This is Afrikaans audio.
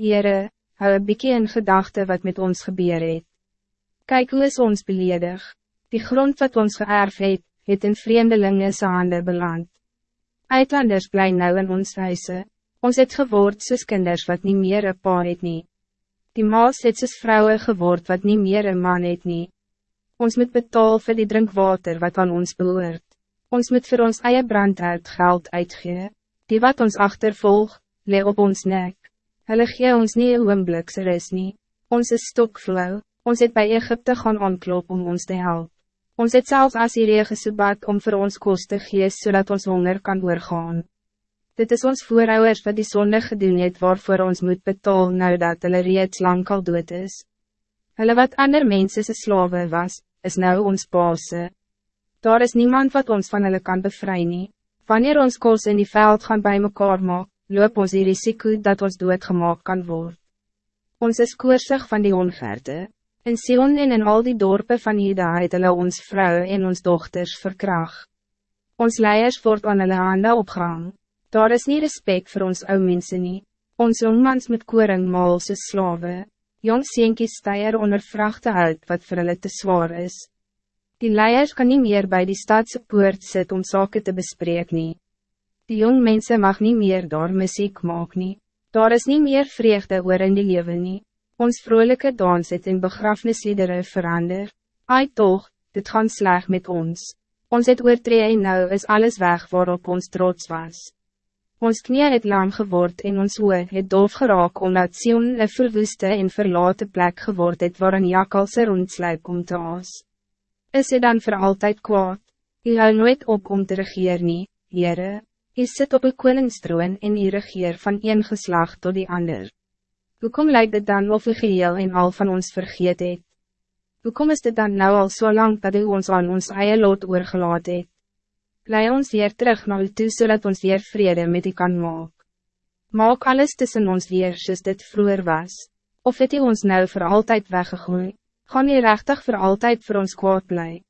Heere, hou een bykie in gedachte wat met ons gebeur het. Kijk hoe is ons beledig. Die grond wat ons geërf het, het in vreemdelinge se hande beland. Uitlanders bly nou in ons huise. Ons het geword soos kinders wat niet meer een pa het nie. Die maas het soos vrouwen geword wat niet meer een man het nie. Ons moet betaal vir die drinkwater wat aan ons behoort. Ons moet voor ons eie brandhout geld uitgee. Die wat ons achtervolg, le op ons nek. Hulle gee ons nie een oomblik is nie. Ons is stokvlauw, ons het bij Egypte gaan aanklop om ons te helpen. Ons het zelfs Assyrië gesoebat om voor ons kost te gees, zodat ons honger kan doorgaan. Dit is ons voorouders wat die zonde gedoen het waarvoor ons moet betalen nou dat hulle reeds lang al dood is. Hulle wat ander mense se slawe was, is nou ons baase. Daar is niemand wat ons van hulle kan bevry nie. Wanneer ons kos in die veld gaan bij mekaar maak, loop ons die risiko dat ons doodgemaak kan worden. Ons is koersig van die onverte. In Sion en in al die dorpen van Juda het hulle ons vrouwen en ons dochters verkracht. Ons leiers word aan hulle hande opgehang. Daar is niet respect voor ons ou mense nie. Ons jongmans met koring maal soos slawe. Jong seentjies steier onder vrachte uit wat voor hulle te zwaar is. Die leiers kan niet meer bij die stadse poort sit om zaken te bespreken. Die jong mensen mag niet meer daar muziek maak nie. Daar is niet meer vreugde oor in die leven nie. Ons vrolijke dans het in begrafnisliedere verander. Ai toch, dit gaan sleg met ons. Ons het oortree en nou is alles weg waarop ons trots was. Ons knie het lang geword en ons oor het doof geraak omdat Sion een verwoeste en verlaten plek geword het waar een jakalse rondsluip om te aas. Is het dan voor altijd kwaad? U hou nooit op om te regeer nie, Heere. U sit op een koningstroon en u regeer van een geslacht tot die ander. Hoekom lijkt het dan of u geheel en al van ons vergeet het? Hoekom is dit dan nou al so lang dat u ons aan ons eie lot oorgelaat het? Lei ons weer terug naar u toe zodat ons weer vrede met u kan maak. Maak alles tussen ons weer soos dit vroeger was. Of het u ons nou voor altijd weggegooi? Gaan u rechtig voor altijd voor ons kwaad blij?